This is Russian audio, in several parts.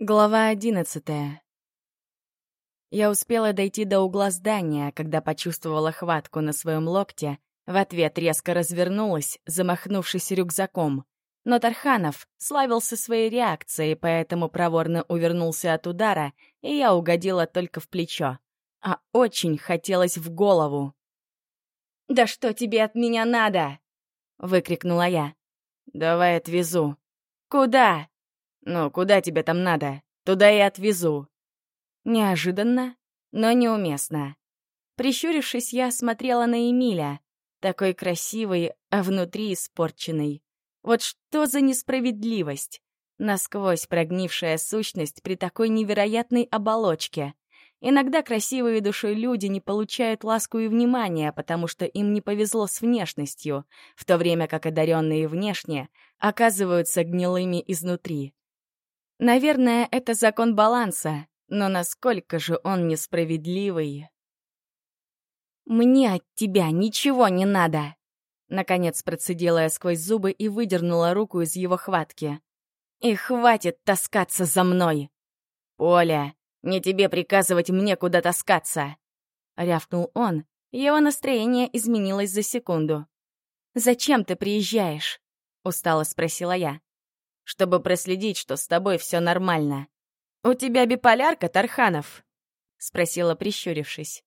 Глава одиннадцатая. Я успела дойти до угла здания, когда почувствовала хватку на своем локте, в ответ резко развернулась, замахнувшись рюкзаком. Но Тарханов славился своей реакцией, поэтому проворно увернулся от удара, и я угодила только в плечо. А очень хотелось в голову. «Да что тебе от меня надо?» — выкрикнула я. «Давай отвезу». «Куда?» «Ну, куда тебе там надо? Туда и отвезу». Неожиданно, но неуместно. Прищурившись, я смотрела на Эмиля. Такой красивый, а внутри испорченный. Вот что за несправедливость! Насквозь прогнившая сущность при такой невероятной оболочке. Иногда красивые душой люди не получают ласку и внимания, потому что им не повезло с внешностью, в то время как одаренные внешне оказываются гнилыми изнутри. Наверное, это закон баланса, но насколько же он несправедливый. «Мне от тебя ничего не надо!» Наконец процедила я сквозь зубы и выдернула руку из его хватки. «И хватит таскаться за мной!» «Поля, не тебе приказывать мне, куда таскаться!» Рявкнул он, его настроение изменилось за секунду. «Зачем ты приезжаешь?» — устало спросила я чтобы проследить, что с тобой все нормально. «У тебя биполярка, Тарханов?» — спросила, прищурившись.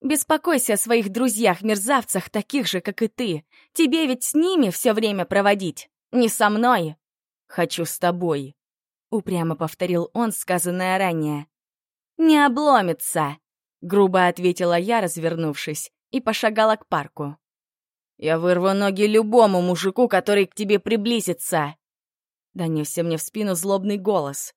«Беспокойся о своих друзьях-мерзавцах, таких же, как и ты. Тебе ведь с ними все время проводить, не со мной. Хочу с тобой», — упрямо повторил он сказанное ранее. «Не обломится», — грубо ответила я, развернувшись, и пошагала к парку. «Я вырву ноги любому мужику, который к тебе приблизится», Донесся мне в спину злобный голос.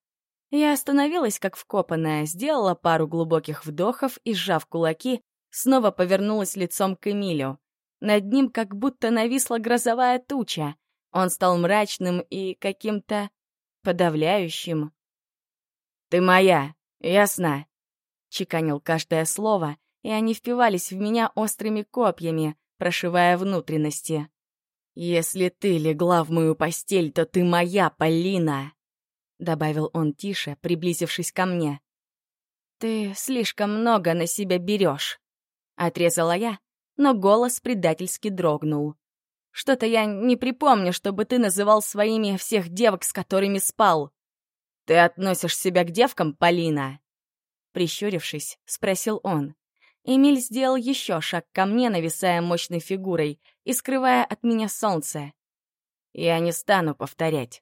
Я остановилась, как вкопанная, сделала пару глубоких вдохов и, сжав кулаки, снова повернулась лицом к Эмилю. Над ним как будто нависла грозовая туча. Он стал мрачным и каким-то подавляющим. «Ты моя, ясно?» Чеканил каждое слово, и они впивались в меня острыми копьями, прошивая внутренности. «Если ты легла в мою постель, то ты моя, Полина!» Добавил он тише, приблизившись ко мне. «Ты слишком много на себя берешь», — отрезала я, но голос предательски дрогнул. «Что-то я не припомню, чтобы ты называл своими всех девок, с которыми спал. Ты относишь себя к девкам, Полина?» Прищурившись, спросил он. Эмиль сделал еще шаг ко мне, нависая мощной фигурой и скрывая от меня солнце. «Я не стану повторять.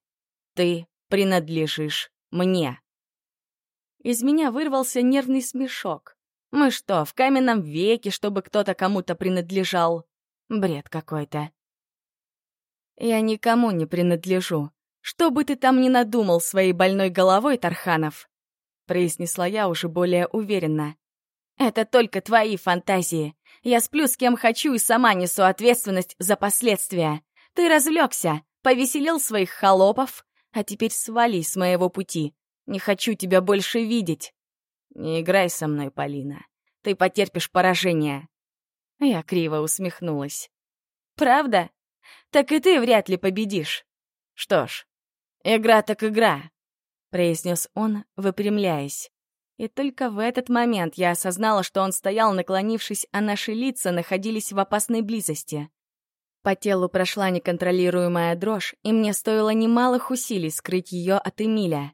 Ты принадлежишь мне». Из меня вырвался нервный смешок. Мы что, в каменном веке, чтобы кто-то кому-то принадлежал? Бред какой-то. Я никому не принадлежу. Что бы ты там ни надумал своей больной головой, Тарханов, произнесла я уже более уверенно. Это только твои фантазии. Я сплю с кем хочу и сама несу ответственность за последствия. Ты развлекся, повеселил своих холопов, а теперь свали с моего пути. Не хочу тебя больше видеть. Не играй со мной, Полина. Ты потерпишь поражение. Я криво усмехнулась. Правда? Так и ты вряд ли победишь. Что ж, игра так игра, произнес он, выпрямляясь. И только в этот момент я осознала, что он стоял, наклонившись, а наши лица находились в опасной близости. По телу прошла неконтролируемая дрожь, и мне стоило немалых усилий скрыть ее от Эмиля.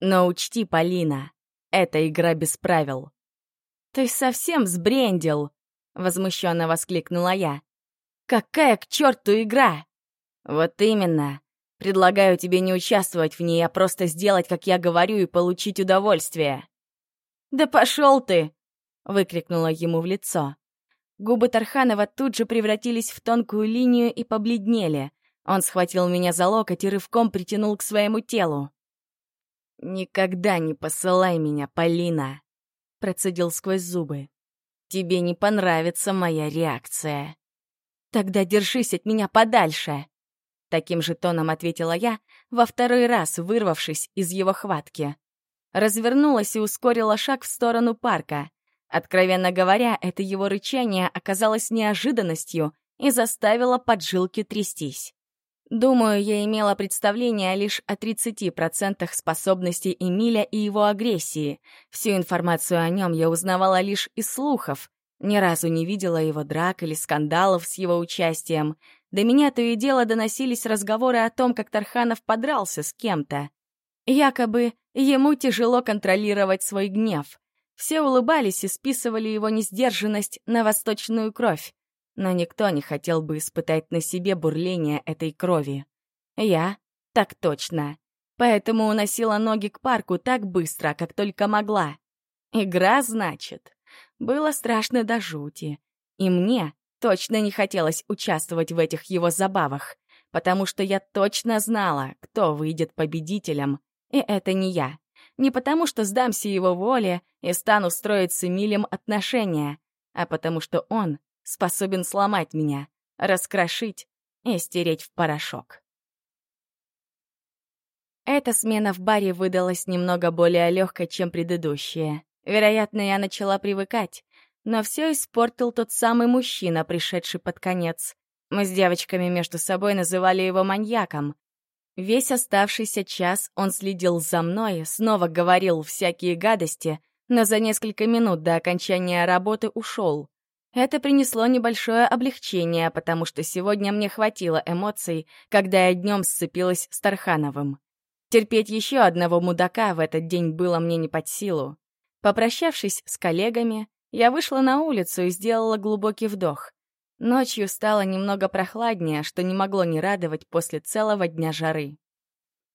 Но учти, Полина, это игра без правил. «Ты совсем сбрендил!» — возмущенно воскликнула я. «Какая к черту игра?» «Вот именно. Предлагаю тебе не участвовать в ней, а просто сделать, как я говорю, и получить удовольствие». «Да пошел ты!» — выкрикнула ему в лицо. Губы Тарханова тут же превратились в тонкую линию и побледнели. Он схватил меня за локоть и рывком притянул к своему телу. «Никогда не посылай меня, Полина!» — процедил сквозь зубы. «Тебе не понравится моя реакция». «Тогда держись от меня подальше!» Таким же тоном ответила я, во второй раз вырвавшись из его хватки. Развернулась и ускорила шаг в сторону парка. Откровенно говоря, это его рычание оказалось неожиданностью и заставило поджилки трястись. Думаю, я имела представление лишь о 30% способностей Эмиля и его агрессии. Всю информацию о нем я узнавала лишь из слухов. Ни разу не видела его драк или скандалов с его участием. До меня то и дело доносились разговоры о том, как Тарханов подрался с кем-то. Якобы ему тяжело контролировать свой гнев. Все улыбались и списывали его несдержанность на восточную кровь но никто не хотел бы испытать на себе бурление этой крови. Я — так точно. Поэтому уносила ноги к парку так быстро, как только могла. Игра, значит. Было страшно до жути. И мне точно не хотелось участвовать в этих его забавах, потому что я точно знала, кто выйдет победителем, и это не я. Не потому что сдамся его воле и стану строить с Эмилем отношения, а потому что он способен сломать меня, раскрошить и стереть в порошок. Эта смена в баре выдалась немного более легкой, чем предыдущая. Вероятно, я начала привыкать, но все испортил тот самый мужчина, пришедший под конец. Мы с девочками между собой называли его маньяком. Весь оставшийся час он следил за мной, снова говорил всякие гадости, но за несколько минут до окончания работы ушел. Это принесло небольшое облегчение, потому что сегодня мне хватило эмоций, когда я днем сцепилась с Тархановым. Терпеть еще одного мудака в этот день было мне не под силу. Попрощавшись с коллегами, я вышла на улицу и сделала глубокий вдох. Ночью стало немного прохладнее, что не могло не радовать после целого дня жары.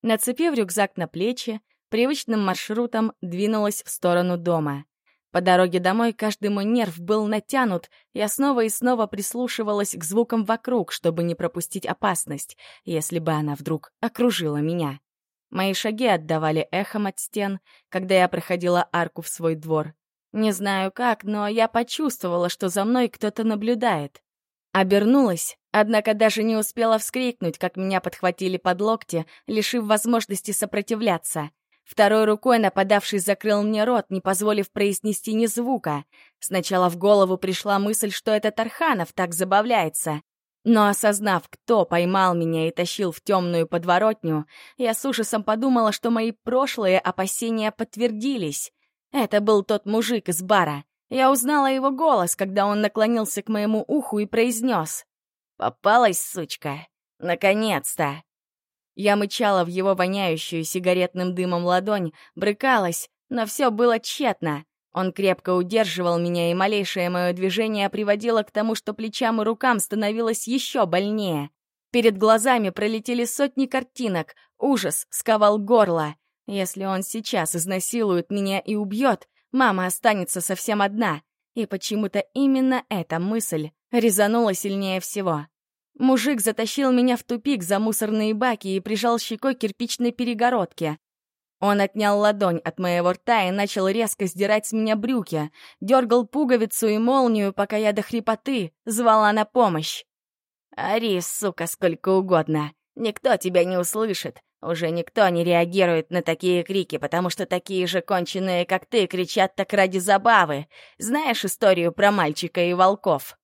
Нацепив рюкзак на плечи, привычным маршрутом двинулась в сторону дома. По дороге домой каждый мой нерв был натянут, я снова и снова прислушивалась к звукам вокруг, чтобы не пропустить опасность, если бы она вдруг окружила меня. Мои шаги отдавали эхом от стен, когда я проходила арку в свой двор. Не знаю как, но я почувствовала, что за мной кто-то наблюдает. Обернулась, однако даже не успела вскрикнуть, как меня подхватили под локти, лишив возможности сопротивляться. Второй рукой нападавший закрыл мне рот, не позволив произнести ни звука. Сначала в голову пришла мысль, что это Тарханов так забавляется. Но осознав, кто поймал меня и тащил в темную подворотню, я с ужасом подумала, что мои прошлые опасения подтвердились. Это был тот мужик из бара. Я узнала его голос, когда он наклонился к моему уху и произнес. «Попалась, сучка! Наконец-то!» Я мычала в его воняющую сигаретным дымом ладонь, брыкалась, но все было тщетно. Он крепко удерживал меня, и малейшее мое движение приводило к тому, что плечам и рукам становилось еще больнее. Перед глазами пролетели сотни картинок, ужас сковал горло. Если он сейчас изнасилует меня и убьет, мама останется совсем одна. И почему-то именно эта мысль резанула сильнее всего. Мужик затащил меня в тупик за мусорные баки и прижал щекой к кирпичной перегородке. Он отнял ладонь от моего рта и начал резко сдирать с меня брюки, дергал пуговицу и молнию, пока я до хрипоты звала на помощь. «Ори, сука, сколько угодно. Никто тебя не услышит. Уже никто не реагирует на такие крики, потому что такие же конченые, как ты, кричат так ради забавы. Знаешь историю про мальчика и волков?»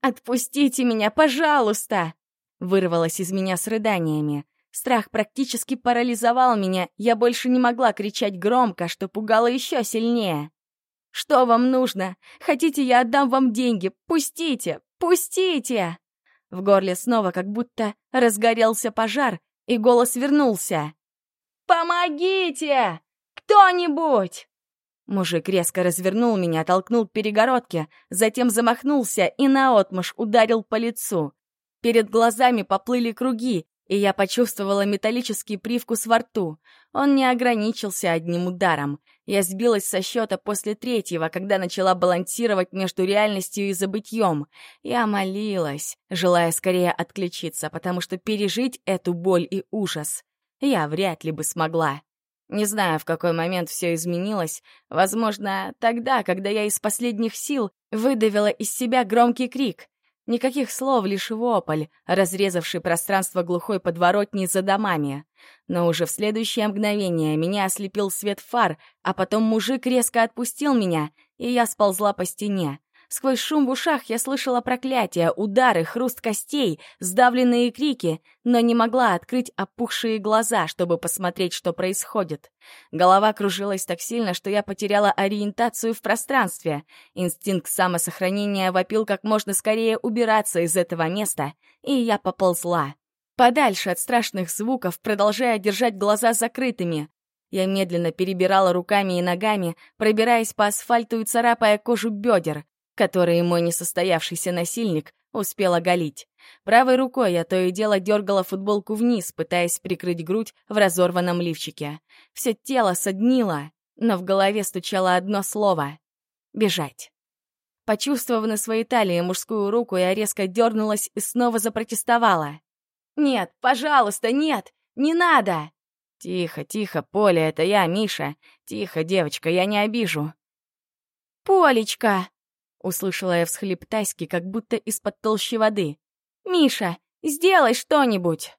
«Отпустите меня, пожалуйста!» Вырвалась из меня с рыданиями. Страх практически парализовал меня, я больше не могла кричать громко, что пугало еще сильнее. «Что вам нужно? Хотите, я отдам вам деньги? Пустите! Пустите!» В горле снова как будто разгорелся пожар, и голос вернулся. «Помогите! Кто-нибудь!» Мужик резко развернул меня, толкнул к перегородке, затем замахнулся и наотмашь ударил по лицу. Перед глазами поплыли круги, и я почувствовала металлический привкус во рту. Он не ограничился одним ударом. Я сбилась со счета после третьего, когда начала балансировать между реальностью и забытьем. Я молилась, желая скорее отключиться, потому что пережить эту боль и ужас я вряд ли бы смогла. Не знаю, в какой момент все изменилось. Возможно, тогда, когда я из последних сил выдавила из себя громкий крик. Никаких слов, лишь вопль, разрезавший пространство глухой подворотни за домами. Но уже в следующее мгновение меня ослепил свет фар, а потом мужик резко отпустил меня, и я сползла по стене. Сквозь шум в ушах я слышала проклятия, удары, хруст костей, сдавленные крики, но не могла открыть опухшие глаза, чтобы посмотреть, что происходит. Голова кружилась так сильно, что я потеряла ориентацию в пространстве. Инстинкт самосохранения вопил как можно скорее убираться из этого места, и я поползла. Подальше от страшных звуков, продолжая держать глаза закрытыми. Я медленно перебирала руками и ногами, пробираясь по асфальту и царапая кожу бедер, которые мой несостоявшийся насильник успел оголить. Правой рукой я то и дело дергала футболку вниз, пытаясь прикрыть грудь в разорванном лифчике. Все тело соднило, но в голове стучало одно слово — «бежать». Почувствовав на своей талии мужскую руку, я резко дернулась и снова запротестовала. «Нет, пожалуйста, нет! Не надо!» «Тихо, тихо, Поля, это я, Миша. Тихо, девочка, я не обижу». «Полечка!» — услышала я всхлип Таськи, как будто из-под толщи воды. «Миша, сделай что-нибудь!»